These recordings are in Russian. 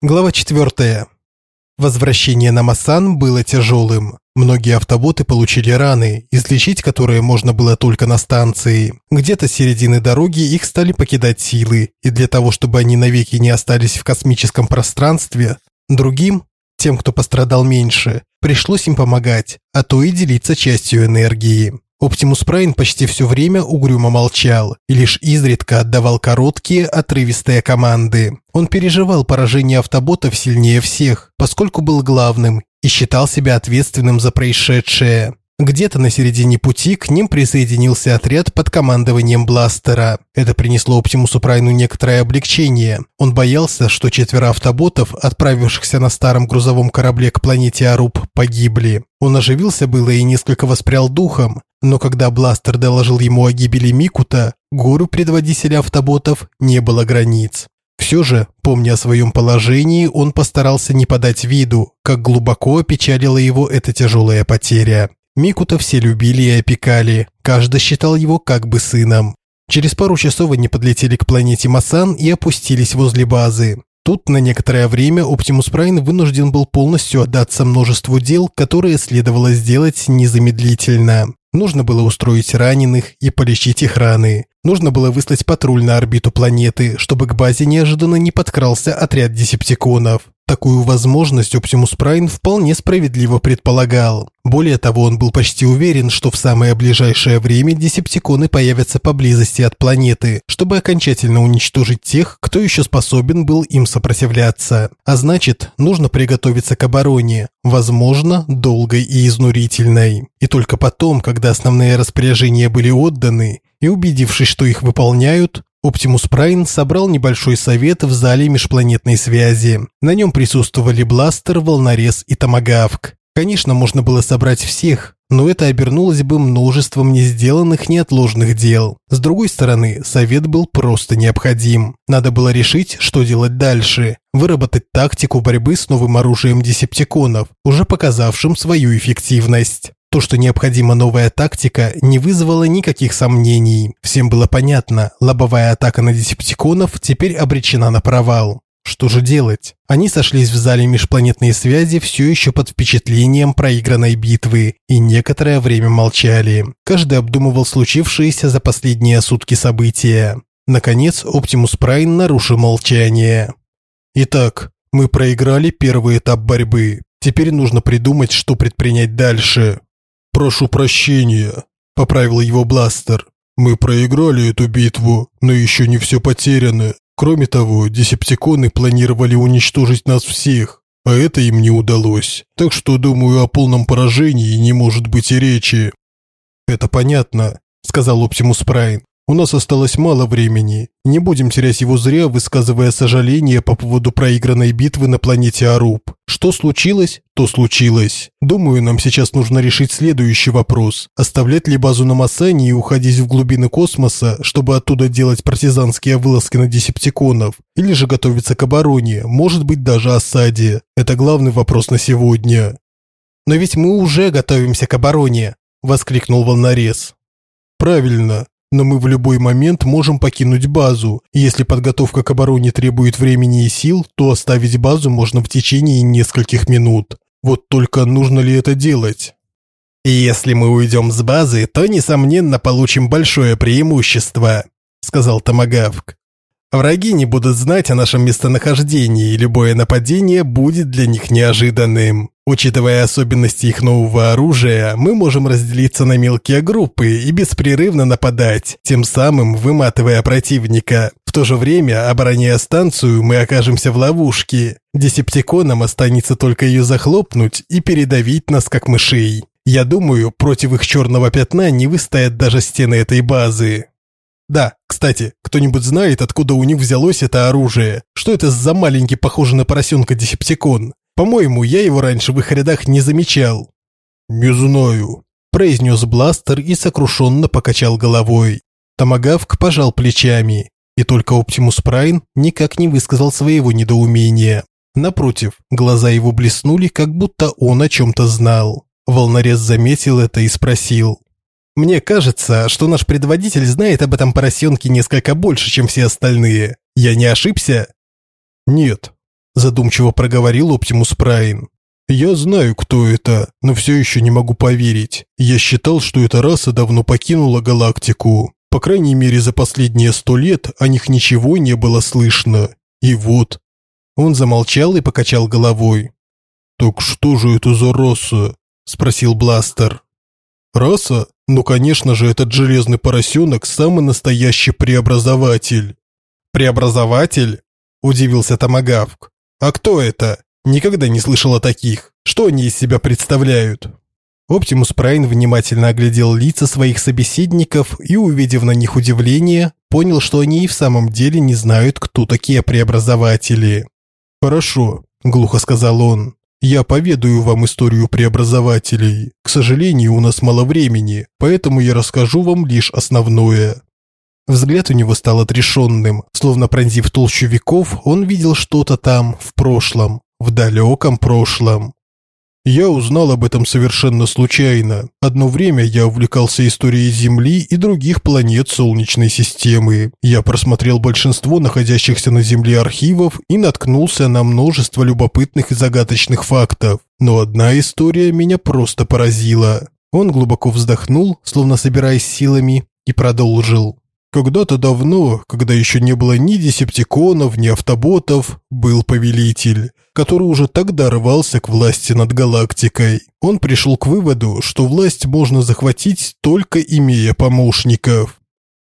Глава 4. Возвращение на Масан было тяжелым. Многие автоботы получили раны, излечить которые можно было только на станции. Где-то с середины дороги их стали покидать силы, и для того, чтобы они навеки не остались в космическом пространстве, другим, тем, кто пострадал меньше, пришлось им помогать, а то и делиться частью энергии. Оптимус Прайн почти все время угрюмо молчал и лишь изредка отдавал короткие, отрывистые команды. Он переживал поражение автоботов сильнее всех, поскольку был главным и считал себя ответственным за происшедшее. Где-то на середине пути к ним присоединился отряд под командованием Бластера. Это принесло Оптимусу Прайну некоторое облегчение. Он боялся, что четверо автоботов, отправившихся на старом грузовом корабле к планете Аруб, погибли. Он оживился было и несколько воспрял духом, но когда Бластер доложил ему о гибели Микута, гору предводителя автоботов не было границ. Все же, помня о своем положении, он постарался не подать виду, как глубоко опечалила его эта тяжелая потеря. Микута все любили и опекали, каждый считал его как бы сыном. Через пару часов они подлетели к планете Масан и опустились возле базы. Тут на некоторое время Оптимус Прайн вынужден был полностью отдаться множеству дел, которые следовало сделать незамедлительно. Нужно было устроить раненых и полечить их раны. Нужно было выслать патруль на орбиту планеты, чтобы к базе неожиданно не подкрался отряд десептиконов. Такую возможность Оптимус Прайн вполне справедливо предполагал. Более того, он был почти уверен, что в самое ближайшее время десептиконы появятся поблизости от планеты, чтобы окончательно уничтожить тех, кто еще способен был им сопротивляться. А значит, нужно приготовиться к обороне, возможно, долгой и изнурительной. И только потом, когда основные распоряжения были отданы, и убедившись, что их выполняют, Оптимус Прайн собрал небольшой совет в зале межпланетной связи. На нем присутствовали Бластер, Волнорез и Томагавк. Конечно, можно было собрать всех, но это обернулось бы множеством не сделанных неотложных дел. С другой стороны, совет был просто необходим. Надо было решить, что делать дальше. Выработать тактику борьбы с новым оружием десептиконов, уже показавшим свою эффективность. То, что необходима новая тактика, не вызвало никаких сомнений. Всем было понятно, лобовая атака на десептиконов теперь обречена на провал. Что же делать? Они сошлись в зале межпланетной связи все еще под впечатлением проигранной битвы и некоторое время молчали. Каждый обдумывал случившееся за последние сутки события. Наконец, Оптимус Прайн нарушил молчание. «Итак, мы проиграли первый этап борьбы. Теперь нужно придумать, что предпринять дальше. «Прошу прощения», – поправил его Бластер. «Мы проиграли эту битву, но еще не все потеряно. Кроме того, десептиконы планировали уничтожить нас всех, а это им не удалось. Так что, думаю, о полном поражении не может быть и речи». «Это понятно», – сказал Оптимус Прайн. У нас осталось мало времени. Не будем терять его зря, высказывая сожаление по поводу проигранной битвы на планете Аруб. Что случилось, то случилось. Думаю, нам сейчас нужно решить следующий вопрос. Оставлять ли базу на Массане и уходить в глубины космоса, чтобы оттуда делать партизанские вылазки на десептиконов? Или же готовиться к обороне, может быть даже осаде? Это главный вопрос на сегодня. «Но ведь мы уже готовимся к обороне!» – воскликнул волнорез. «Правильно но мы в любой момент можем покинуть базу. Если подготовка к обороне требует времени и сил, то оставить базу можно в течение нескольких минут. Вот только нужно ли это делать? Если мы уйдем с базы, то несомненно получим большое преимущество, сказал Томагавк. Враги не будут знать о нашем местонахождении, и любое нападение будет для них неожиданным. Учитывая особенности их нового оружия, мы можем разделиться на мелкие группы и беспрерывно нападать, тем самым выматывая противника. В то же время, обороняя станцию, мы окажемся в ловушке. Десептиконам останется только ее захлопнуть и передавить нас как мышей. Я думаю, против их черного пятна не выстоят даже стены этой базы. Да, кстати, кто-нибудь знает, откуда у них взялось это оружие? Что это за маленький, похожий на поросенка десептикон? По-моему, я его раньше в их рядах не замечал. Не знаю, произнес Бластер и сокрушенно покачал головой. Томагавк пожал плечами, и только Оптимус Прайн никак не высказал своего недоумения. Напротив, глаза его блеснули, как будто он о чем-то знал. Волнорез заметил это и спросил. Мне кажется, что наш предводитель знает об этом поросенке несколько больше, чем все остальные. Я не ошибся? Нет, задумчиво проговорил Оптимус Прайн. Я знаю, кто это, но все еще не могу поверить. Я считал, что эта раса давно покинула галактику. По крайней мере, за последние сто лет о них ничего не было слышно. И вот. Он замолчал и покачал головой. «Так что же это за раса?» – спросил Бластер. «Раса? Ну, конечно же, этот железный поросенок – самый настоящий преобразователь». «Преобразователь?» – удивился Томагавк. «А кто это? Никогда не слышал о таких. Что они из себя представляют?» Оптимус Прайн внимательно оглядел лица своих собеседников и, увидев на них удивление, понял, что они и в самом деле не знают, кто такие преобразователи. «Хорошо», – глухо сказал он. «Я поведаю вам историю преобразователей. К сожалению, у нас мало времени, поэтому я расскажу вам лишь основное». Взгляд у него стал отрешенным, словно пронзив толщу веков, он видел что-то там, в прошлом, в далеком прошлом. Я узнал об этом совершенно случайно. Одно время я увлекался историей Земли и других планет Солнечной системы. Я просмотрел большинство находящихся на Земле архивов и наткнулся на множество любопытных и загадочных фактов. Но одна история меня просто поразила. Он глубоко вздохнул, словно собираясь силами, и продолжил. Когда-то давно, когда еще не было ни десептиконов, ни автоботов, был повелитель, который уже тогда рвался к власти над галактикой. Он пришел к выводу, что власть можно захватить только имея помощников.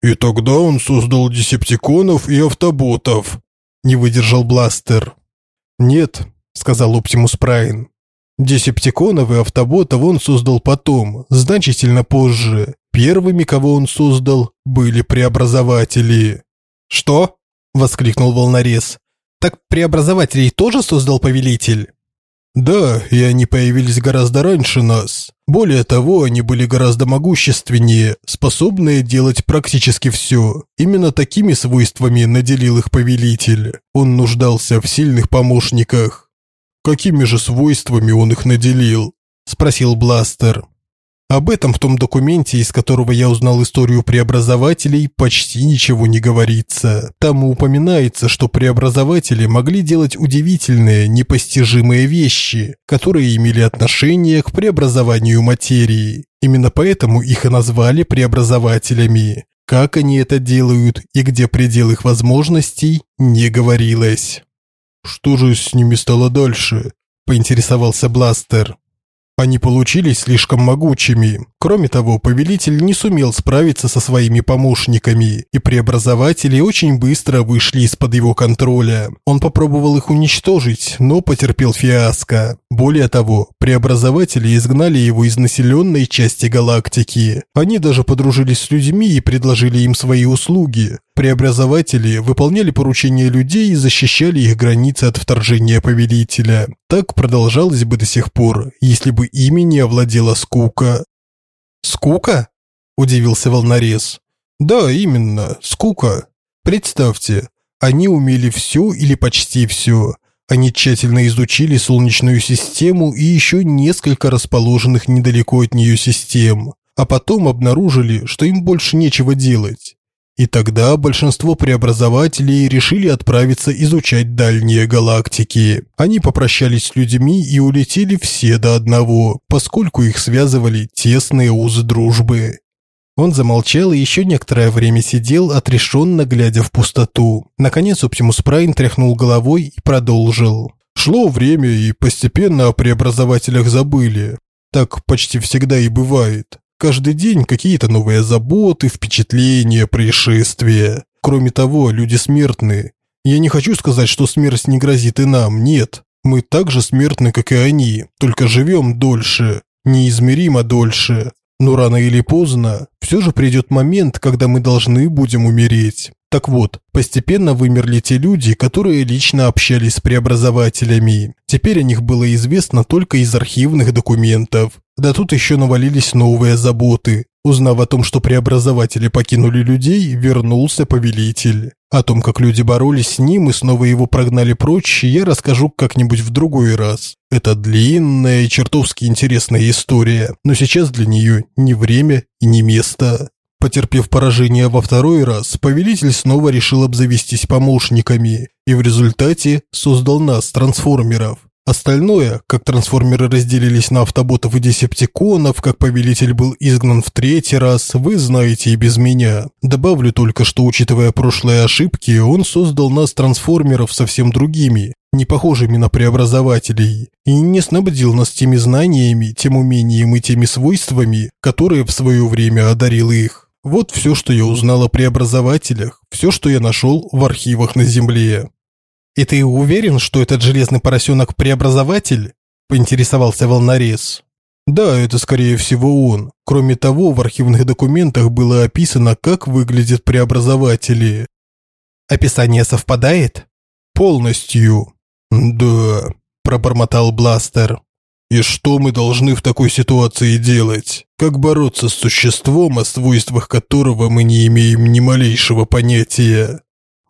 И тогда он создал десептиконов и автоботов. Не выдержал Бластер. Нет, сказал Оптимус Прайн. Десептиконов и автоботов он создал потом, значительно позже. Первыми, кого он создал, были преобразователи. «Что?» – воскликнул волнорез. «Так преобразователей тоже создал повелитель?» «Да, и они появились гораздо раньше нас. Более того, они были гораздо могущественнее, способные делать практически все. Именно такими свойствами наделил их повелитель. Он нуждался в сильных помощниках». «Какими же свойствами он их наделил?» – спросил Бластер. Об этом в том документе, из которого я узнал историю преобразователей, почти ничего не говорится. Там упоминается, что преобразователи могли делать удивительные, непостижимые вещи, которые имели отношение к преобразованию материи. Именно поэтому их и назвали преобразователями. Как они это делают и где предел их возможностей, не говорилось. «Что же с ними стало дальше?» – поинтересовался Бластер. Они получились слишком могучими. Кроме того, повелитель не сумел справиться со своими помощниками, и преобразователи очень быстро вышли из-под его контроля. Он попробовал их уничтожить, но потерпел фиаско. Более того, преобразователи изгнали его из населенной части галактики. Они даже подружились с людьми и предложили им свои услуги. Преобразователи выполняли поручения людей и защищали их границы от вторжения повелителя. Так продолжалось бы до сих пор, если бы ими не овладела скука. «Скука?» – удивился волнорез. «Да, именно, скука. Представьте, они умели все или почти все. Они тщательно изучили Солнечную систему и еще несколько расположенных недалеко от нее систем, а потом обнаружили, что им больше нечего делать. И тогда большинство преобразователей решили отправиться изучать дальние галактики. Они попрощались с людьми и улетели все до одного, поскольку их связывали тесные узы дружбы. Он замолчал и еще некоторое время сидел, отрешенно глядя в пустоту. Наконец Оптимус Прайн тряхнул головой и продолжил. Шло время, и постепенно о преобразователях забыли. Так почти всегда и бывает. Каждый день какие-то новые заботы, впечатления, происшествия. Кроме того, люди смертны. Я не хочу сказать, что смерть не грозит и нам, нет. Мы так же смертны, как и они, только живем дольше, неизмеримо дольше. Но рано или поздно все же придет момент, когда мы должны будем умереть. Так вот, постепенно вымерли те люди, которые лично общались с преобразователями. Теперь о них было известно только из архивных документов. Да тут еще навалились новые заботы. Узнав о том, что преобразователи покинули людей, вернулся повелитель. О том, как люди боролись с ним и снова его прогнали прочь, я расскажу как-нибудь в другой раз. Это длинная и чертовски интересная история, но сейчас для нее не время и не место. Потерпев поражение во второй раз, повелитель снова решил обзавестись помощниками и в результате создал нас, трансформеров. Остальное, как трансформеры разделились на автоботов и десептиконов, как повелитель был изгнан в третий раз, вы знаете и без меня. Добавлю только, что учитывая прошлые ошибки, он создал нас, трансформеров, совсем другими, не похожими на преобразователей, и не снабдил нас теми знаниями, тем умением и теми свойствами, которые в свое время одарил их. Вот все, что я узнал о преобразователях, все, что я нашел в архивах на Земле. «И ты уверен, что этот железный поросенок преобразователь?» – поинтересовался волнорез. «Да, это скорее всего он. Кроме того, в архивных документах было описано, как выглядят преобразователи». «Описание совпадает?» «Полностью». «Да», – пробормотал Бластер. «И что мы должны в такой ситуации делать? Как бороться с существом, о свойствах которого мы не имеем ни малейшего понятия?»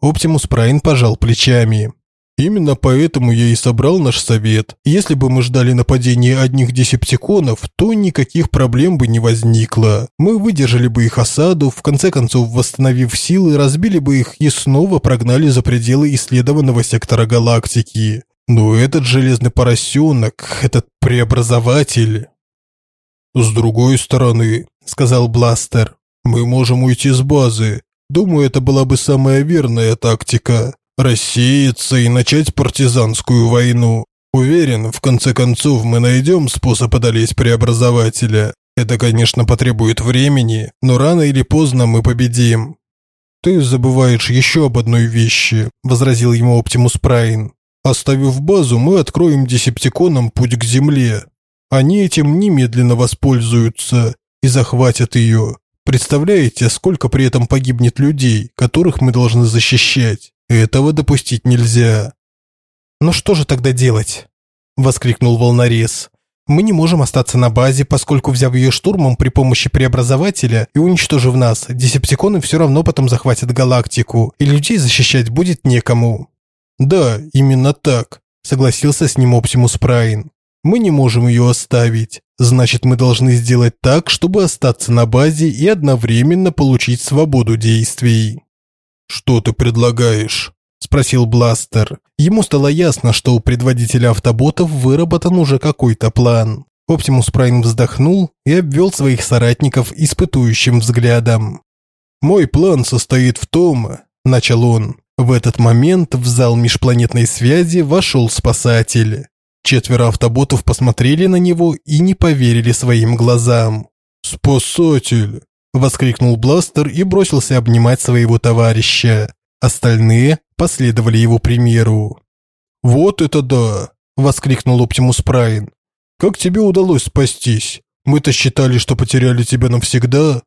Оптимус Прайн пожал плечами. Именно поэтому я и собрал наш совет. Если бы мы ждали нападения одних десептиконов, то никаких проблем бы не возникло. Мы выдержали бы их осаду, в конце концов восстановив силы, разбили бы их и снова прогнали за пределы исследованного сектора галактики. Но этот железный поросенок, этот преобразователь... «С другой стороны», — сказал Бластер, — «мы можем уйти с базы. Думаю, это была бы самая верная тактика рассеяться и начать партизанскую войну. Уверен, в конце концов мы найдем способ одолеть преобразователя. Это, конечно, потребует времени, но рано или поздно мы победим. Ты забываешь еще об одной вещи, возразил ему Оптимус Прайн. Оставив базу, мы откроем десептиконам путь к земле. Они этим немедленно воспользуются и захватят ее. Представляете, сколько при этом погибнет людей, которых мы должны защищать? Этого допустить нельзя. Ну что же тогда делать? воскликнул волнорез. Мы не можем остаться на базе, поскольку взяв ее штурмом при помощи преобразователя и уничтожив нас, десептиконы все равно потом захватят галактику, и людей защищать будет некому. Да, именно так, согласился с ним Оптимус Прайн. Мы не можем ее оставить. Значит, мы должны сделать так, чтобы остаться на базе и одновременно получить свободу действий. «Что ты предлагаешь?» – спросил Бластер. Ему стало ясно, что у предводителя автоботов выработан уже какой-то план. Оптимус Прайм вздохнул и обвел своих соратников испытующим взглядом. «Мой план состоит в том», – начал он. В этот момент в зал межпланетной связи вошел спасатель. Четверо автоботов посмотрели на него и не поверили своим глазам. «Спасатель!» Воскликнул Бластер и бросился обнимать своего товарища. Остальные последовали его примеру. Вот это да, воскликнул Оптимус Прайн. Как тебе удалось спастись? Мы-то считали, что потеряли тебя навсегда.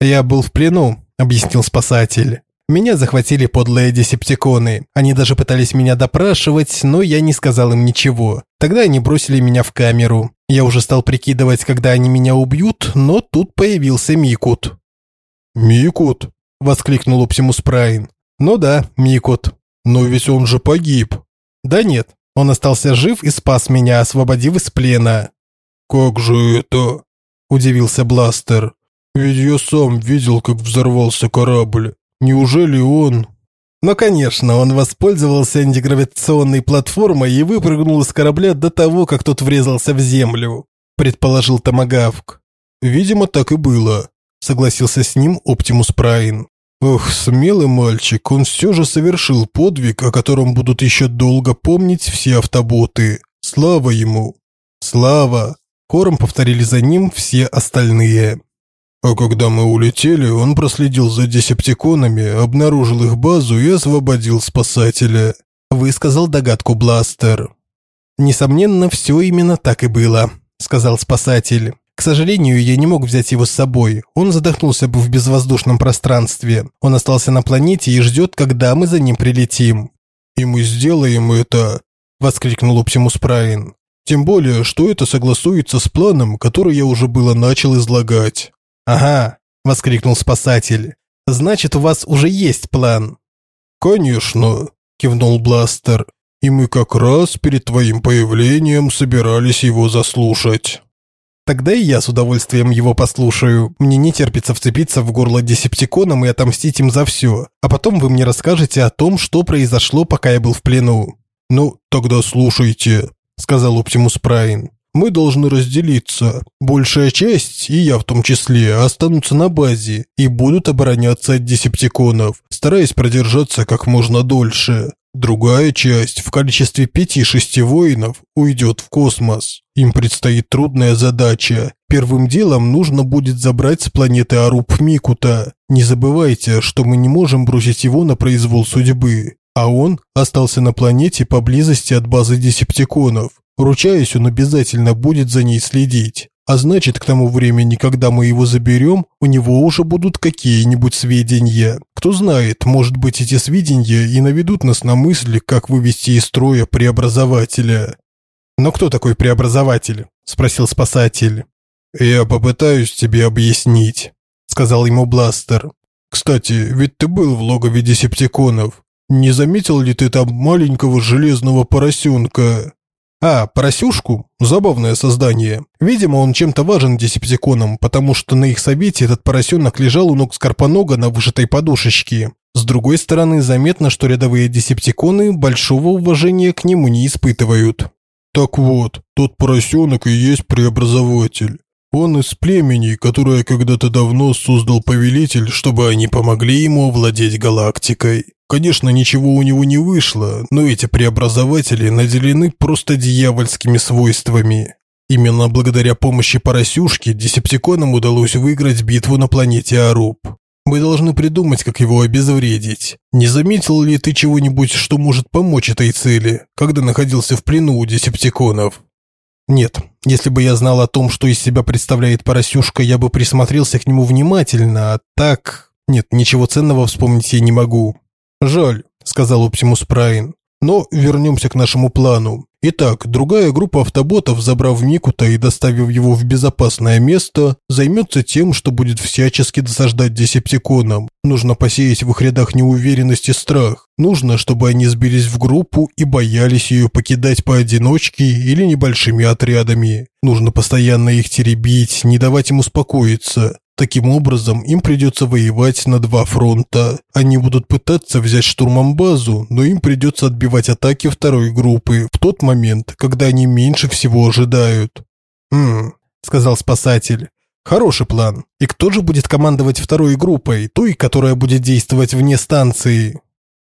Я был в плену, объяснил спасатель. Меня захватили подлые десептиконы. Они даже пытались меня допрашивать, но я не сказал им ничего. Тогда они бросили меня в камеру. Я уже стал прикидывать, когда они меня убьют, но тут появился Микут. «Микут?» – воскликнул Оптимус Прайн. «Ну да, Микут. Но ведь он же погиб». «Да нет, он остался жив и спас меня, освободив из плена». «Как же это?» – удивился Бластер. «Ведь я сам видел, как взорвался корабль. Неужели он? Но, конечно, он воспользовался антигравитационной платформой и выпрыгнул из корабля до того, как тот врезался в землю, предположил Томагавк. Видимо, так и было, согласился с ним Оптимус Прайн. Ох, смелый мальчик, он все же совершил подвиг, о котором будут еще долго помнить все автоботы. Слава ему. Слава. Хором повторили за ним все остальные. А когда мы улетели, он проследил за десептиконами, обнаружил их базу и освободил спасателя. Высказал догадку Бластер. Несомненно, все именно так и было, сказал спасатель. К сожалению, я не мог взять его с собой. Он задохнулся бы в безвоздушном пространстве. Он остался на планете и ждет, когда мы за ним прилетим. И мы сделаем это, воскликнул Оптимус Прайн. Тем более, что это согласуется с планом, который я уже было начал излагать. «Ага», – воскликнул спасатель. «Значит, у вас уже есть план». «Конечно», – кивнул Бластер. «И мы как раз перед твоим появлением собирались его заслушать». Тогда и я с удовольствием его послушаю. Мне не терпится вцепиться в горло десептиконам и отомстить им за все. А потом вы мне расскажете о том, что произошло, пока я был в плену». «Ну, тогда слушайте», – сказал Оптимус Прайн. «Мы должны разделиться. Большая часть, и я в том числе, останутся на базе и будут обороняться от десептиконов, стараясь продержаться как можно дольше. Другая часть в количестве пяти-шести воинов уйдет в космос. Им предстоит трудная задача. Первым делом нужно будет забрать с планеты Аруб Микута. Не забывайте, что мы не можем бросить его на произвол судьбы. А он остался на планете поблизости от базы десептиконов. Ручаюсь, он обязательно будет за ней следить. А значит, к тому времени, когда мы его заберем, у него уже будут какие-нибудь сведения. Кто знает, может быть, эти сведения и наведут нас на мысли, как вывести из строя преобразователя. Но кто такой преобразователь? спросил спасатель. Я попытаюсь тебе объяснить, сказал ему Бластер. Кстати, ведь ты был в логове десептиконов. Не заметил ли ты там маленького железного поросенка? А, поросюшку? Забавное создание. Видимо, он чем-то важен десептиконам, потому что на их совете этот поросенок лежал у ног Скорпонога на вышитой подушечке. С другой стороны, заметно, что рядовые десептиконы большого уважения к нему не испытывают. Так вот, тот поросенок и есть преобразователь. Он из племени, которое когда-то давно создал повелитель, чтобы они помогли ему овладеть галактикой. Конечно, ничего у него не вышло, но эти преобразователи наделены просто дьявольскими свойствами. Именно благодаря помощи поросюшки десептиконам удалось выиграть битву на планете Аруб. Мы должны придумать, как его обезвредить. Не заметил ли ты чего-нибудь, что может помочь этой цели, когда находился в плену у десептиконов? Нет, если бы я знал о том, что из себя представляет поросюшка, я бы присмотрелся к нему внимательно, а так... Нет, ничего ценного вспомнить я не могу. «Жаль», – сказал Оптимус Прайн. «Но вернемся к нашему плану. Итак, другая группа автоботов, забрав Микута и доставив его в безопасное место, займется тем, что будет всячески досаждать десептиконам. Нужно посеять в их рядах неуверенность и страх. Нужно, чтобы они сбились в группу и боялись ее покидать поодиночке или небольшими отрядами. Нужно постоянно их теребить, не давать им успокоиться. Таким образом, им придется воевать на два фронта. Они будут пытаться взять штурмом базу, но им придется отбивать атаки второй группы в тот момент, когда они меньше всего ожидают. «Хм», – сказал спасатель. «Хороший план. И кто же будет командовать второй группой, той, которая будет действовать вне станции?»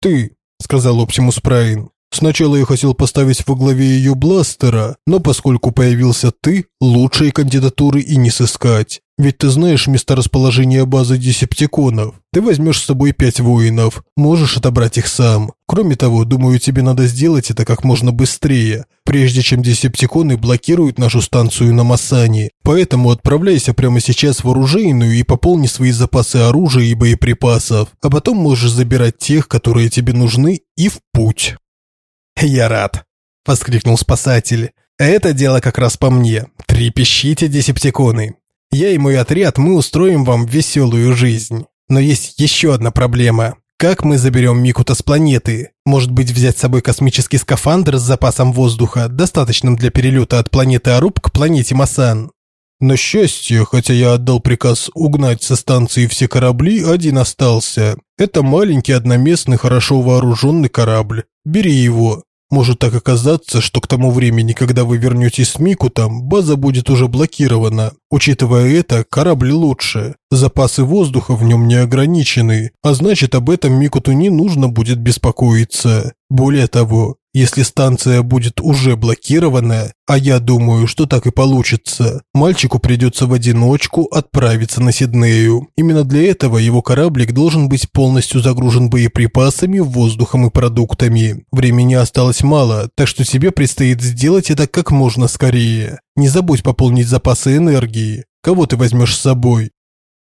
«Ты», – сказал Оптимус Прайн. Сначала я хотел поставить во главе ее бластера, но поскольку появился ты, лучшей кандидатуры и не сыскать. Ведь ты знаешь месторасположение базы десептиконов. Ты возьмешь с собой пять воинов, можешь отобрать их сам. Кроме того, думаю, тебе надо сделать это как можно быстрее, прежде чем десептиконы блокируют нашу станцию на Массане. Поэтому отправляйся прямо сейчас в оружейную и пополни свои запасы оружия и боеприпасов, а потом можешь забирать тех, которые тебе нужны, и в путь. «Я рад!» – воскликнул спасатель. «Это дело как раз по мне. Трепещите, десептиконы. Я и мой отряд, мы устроим вам веселую жизнь. Но есть еще одна проблема. Как мы заберем Микута с планеты? Может быть, взять с собой космический скафандр с запасом воздуха, достаточным для перелета от планеты Аруб к планете Масан? На счастье, хотя я отдал приказ угнать со станции все корабли, один остался. Это маленький одноместный, хорошо вооруженный корабль. Бери его. Может так оказаться, что к тому времени, когда вы вернетесь с Микутом, база будет уже блокирована. Учитывая это, корабль лучше. Запасы воздуха в нем не ограничены, а значит об этом Микуту не нужно будет беспокоиться. Более того, если станция будет уже блокирована, а я думаю, что так и получится, мальчику придется в одиночку отправиться на Сиднею. Именно для этого его кораблик должен быть полностью загружен боеприпасами, воздухом и продуктами. Времени осталось мало, так что тебе предстоит сделать это как можно скорее. Не забудь пополнить запасы энергии. Кого ты возьмешь с собой?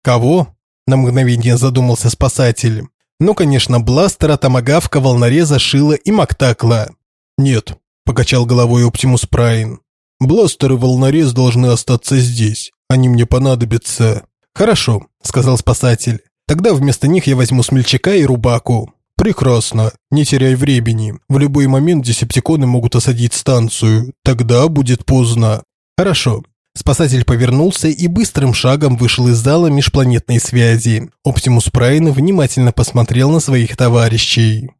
Кого? На мгновение задумался спасатель. Ну, конечно, бластера, томагавка, волнореза, шила и мактакла. «Нет», – покачал головой Оптимус Прайн. «Бластер и волнорез должны остаться здесь. Они мне понадобятся». «Хорошо», – сказал спасатель. «Тогда вместо них я возьму смельчака и рубаку». «Прекрасно. Не теряй времени. В любой момент десептиконы могут осадить станцию. Тогда будет поздно». «Хорошо. Спасатель повернулся и быстрым шагом вышел из зала межпланетной связи. Оптимус Прайн внимательно посмотрел на своих товарищей.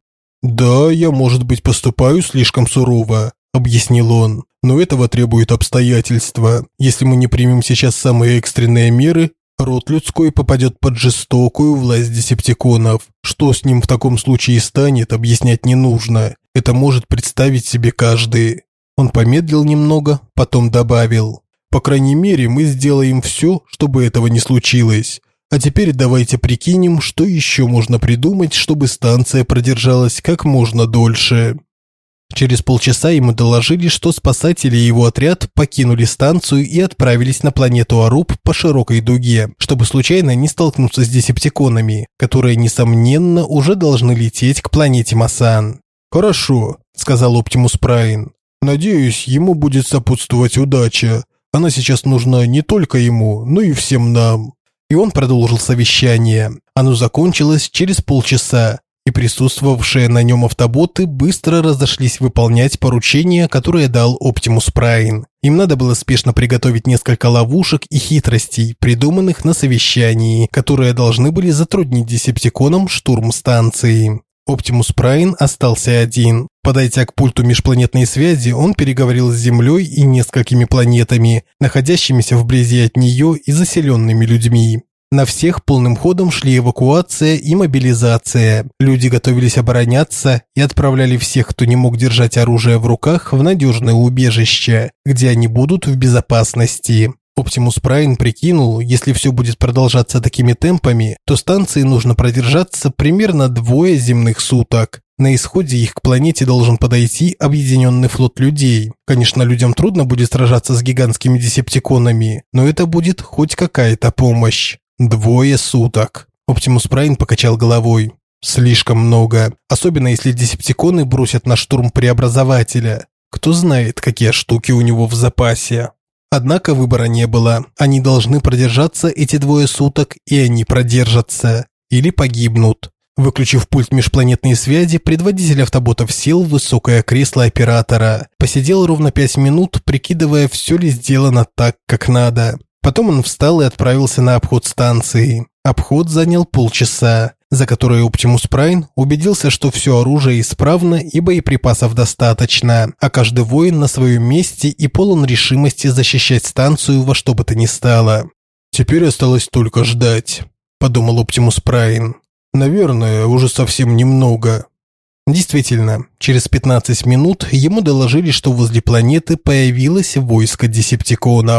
«Да, я, может быть, поступаю слишком сурово», – объяснил он. «Но этого требует обстоятельства. Если мы не примем сейчас самые экстренные меры, род людской попадет под жестокую власть десептиконов. Что с ним в таком случае станет, объяснять не нужно. Это может представить себе каждый». Он помедлил немного, потом добавил. По крайней мере, мы сделаем все, чтобы этого не случилось. А теперь давайте прикинем, что еще можно придумать, чтобы станция продержалась как можно дольше. Через полчаса ему доложили, что спасатели и его отряд покинули станцию и отправились на планету Аруб по широкой дуге, чтобы случайно не столкнуться с десептиконами, которые, несомненно, уже должны лететь к планете Масан. «Хорошо», – сказал Оптимус Прайн. «Надеюсь, ему будет сопутствовать удача. Она сейчас нужна не только ему, но и всем нам. И он продолжил совещание. Оно закончилось через полчаса, и присутствовавшие на нем автоботы быстро разошлись выполнять поручения, которые дал Оптимус Прайн. Им надо было спешно приготовить несколько ловушек и хитростей, придуманных на совещании, которые должны были затруднить десептиконам штурм станции. Оптимус Прайн остался один. Подойдя к пульту межпланетной связи, он переговорил с Землей и несколькими планетами, находящимися вблизи от нее и заселенными людьми. На всех полным ходом шли эвакуация и мобилизация. Люди готовились обороняться и отправляли всех, кто не мог держать оружие в руках, в надежное убежище, где они будут в безопасности. Оптимус Прайн прикинул, если все будет продолжаться такими темпами, то станции нужно продержаться примерно двое земных суток. На исходе их к планете должен подойти объединенный флот людей. Конечно, людям трудно будет сражаться с гигантскими десептиконами, но это будет хоть какая-то помощь. Двое суток. Оптимус Прайн покачал головой. Слишком много, особенно если десептиконы бросят на штурм преобразователя. Кто знает, какие штуки у него в запасе. Однако выбора не было. Они должны продержаться эти двое суток, и они продержатся. Или погибнут. Выключив пульт межпланетной связи, предводитель автоботов сел в высокое кресло оператора. Посидел ровно пять минут, прикидывая, все ли сделано так, как надо. Потом он встал и отправился на обход станции. Обход занял полчаса за которые Оптимус Прайн убедился, что все оружие исправно и боеприпасов достаточно, а каждый воин на своем месте и полон решимости защищать станцию во что бы то ни стало. «Теперь осталось только ждать», – подумал Оптимус Прайн. «Наверное, уже совсем немного». Действительно, через 15 минут ему доложили, что возле планеты появилось войско десептиконов.